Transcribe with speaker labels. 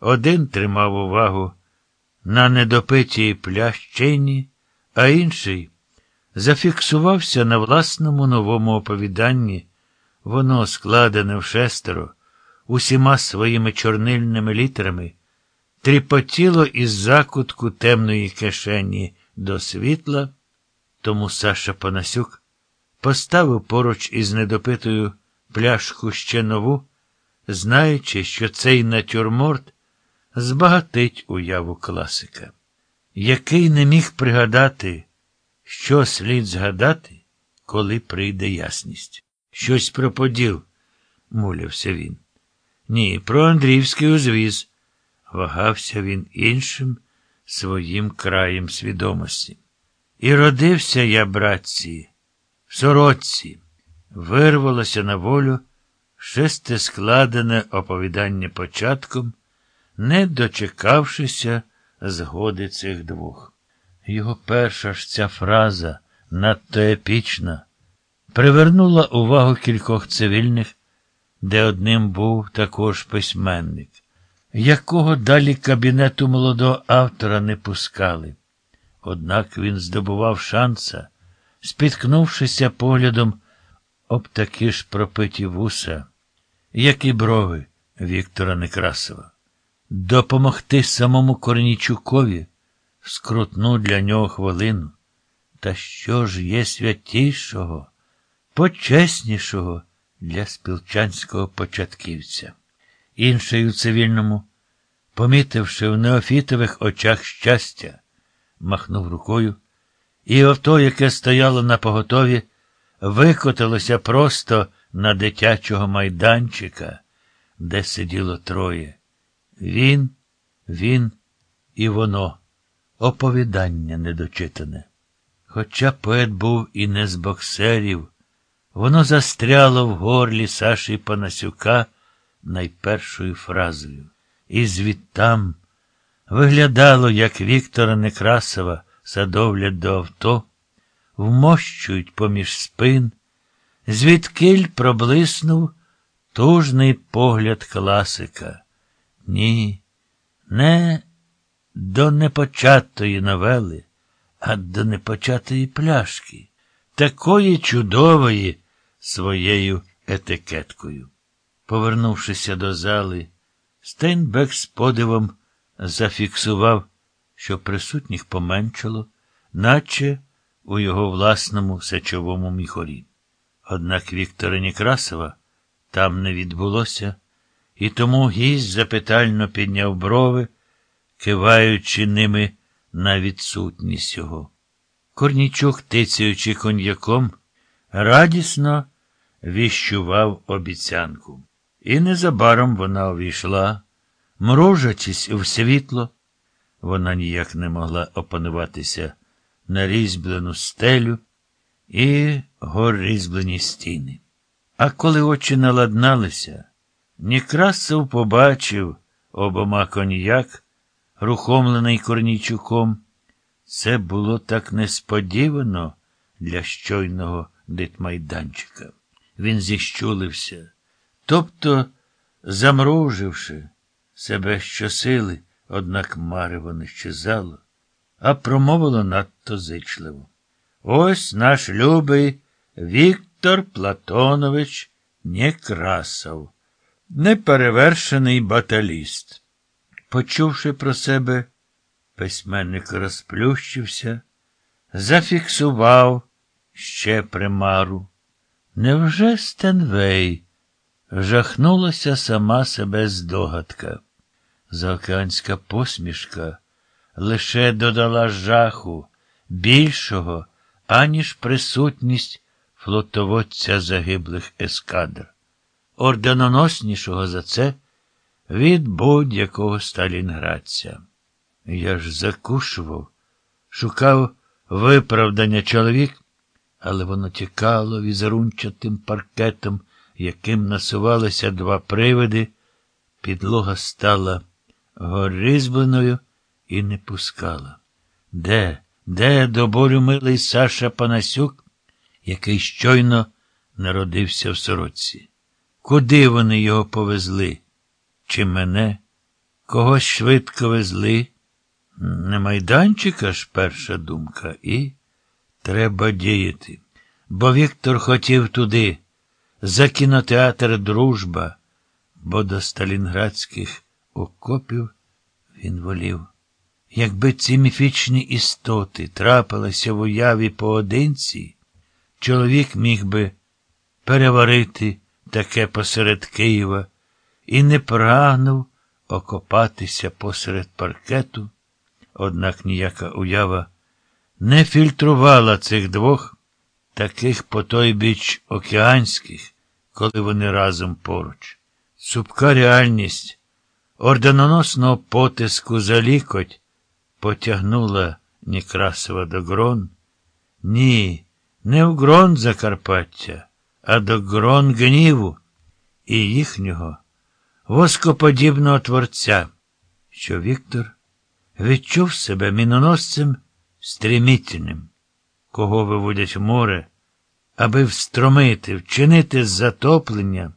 Speaker 1: Один тримав увагу на недопитій плящині, а інший зафіксувався на власному новому оповіданні. Воно, складене в шестеро, усіма своїми чорнильними літерами, тріпотіло із закутку темної кишені до світла, тому Саша Панасюк поставив поруч із недопитою пляшку ще нову, знаючи, що цей натюрморт збагатить уяву класика, який не міг пригадати, що слід згадати, коли прийде ясність. Щось про поділ, мулявся він. Ні, про Андріївський узвіз. Вагався він іншим своїм краєм свідомості. І родився я, братці, в сорочці, вирвалося на волю шесте складене оповідання початком, не дочекавшися згоди цих двох. Його перша ж ця фраза, надто епічна, привернула увагу кількох цивільних, де одним був також письменник, якого далі кабінету молодого автора не пускали. Однак він здобував шанса, спіткнувшися поглядом об такі ж пропиті вуса, як і брови Віктора Некрасова, допомогти самому Корнічукові скрутну для нього хвилину. Та що ж є святішого, почеснішого для спілчанського початківця? Інший у цивільному, помітивши в неофітових очах щастя, махнув рукою, і авто, яке стояло на поготові, викотилося просто на дитячого майданчика, де сиділо троє. Він, він і воно, оповідання недочитане. Хоча поет був і не з боксерів, воно застряло в горлі Саші Панасюка найпершою фразою. І звідтам виглядало, як Віктора Некрасова садовлять до авто, вмощують поміж спин, звідкиль проблиснув тужний погляд класика. Ні, не до непочатої новели, а до непочатої пляшки, такої чудової своєю етикеткою. Повернувшися до зали, Стейнбек з подивом зафіксував, що присутніх поменшало, наче у його власному сечовому міхорі. Однак Віктора Некрасова там не відбулося, і тому гість запитально підняв брови, киваючи ними на відсутність його. Корнічук, тицяючи коньяком, радісно віщував обіцянку. І незабаром вона увійшла, мружачись в світло, вона ніяк не могла опануватися на різьблену стелю і горізьблені стіни. А коли очі наладналися, Некрасов побачив обома коньяк, рухомлений Корнійчуком. Це було так несподівано для щойного дитмайданчика. Він зіщулився, тобто, замруживши себе щосили, однак марево не щезало, а промовило надто зичливо. Ось наш любий Віктор Платонович Некрасов, неперевершений баталіст. Почувши про себе, письменник розплющився, зафіксував ще примару. Невже Стенвей? Жахнулася сама себе здогадка. Заокеанська посмішка лише додала жаху більшого, аніж присутність флотоводця загиблих ескадр. Орденоноснішого за це від будь-якого сталінградця. Я ж закушував, шукав виправдання чоловік, але воно тікало візерунчатим паркетом, яким насувалися два привиди, підлога стала горизбленою і не пускала. Де, де до болю милий Саша Панасюк, який щойно народився в сорочці? Куди вони його повезли? Чи мене? когось швидко везли. Не майданчика ж перша думка, і треба діяти. Бо Віктор хотів туди, за кінотеатр Дружба, бо до сталінградських окопів він волів. Якби ці міфічні істоти трапилися в уяві поодинці, чоловік міг би переварити таке посеред Києва і не прагнув окопатися посеред паркету, однак ніяка уява не фільтрувала цих двох таких по той біч океанських, коли вони разом поруч. Цупка реальність орденоносного потиску за лікоть потягнула Некрасова до грон. Ні, не в грон Закарпаття, а до грон гніву і їхнього воскоподібного творця, що Віктор відчув себе міноносцем стрімітельним, кого виводять в море, аби встромити, вчинити затоплення.